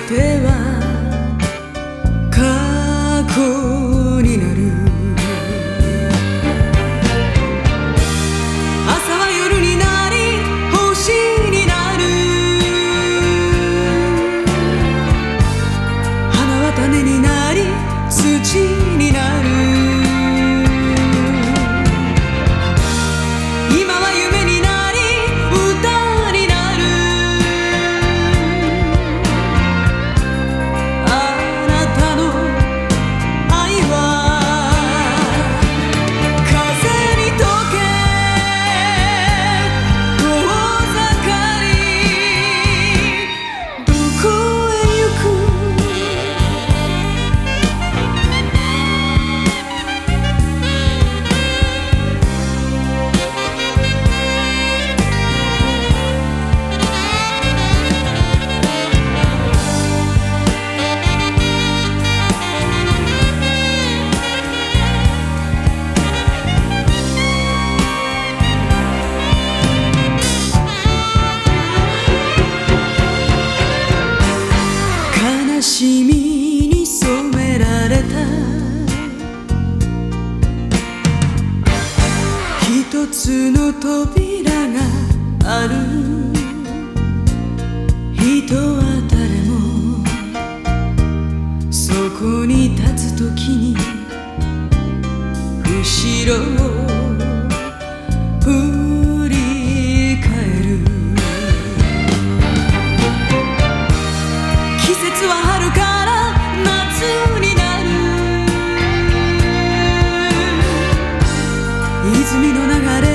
てはつの扉がある。人は誰もそこに立つ時に後ろを振り返る。季節は遥か泉の流れ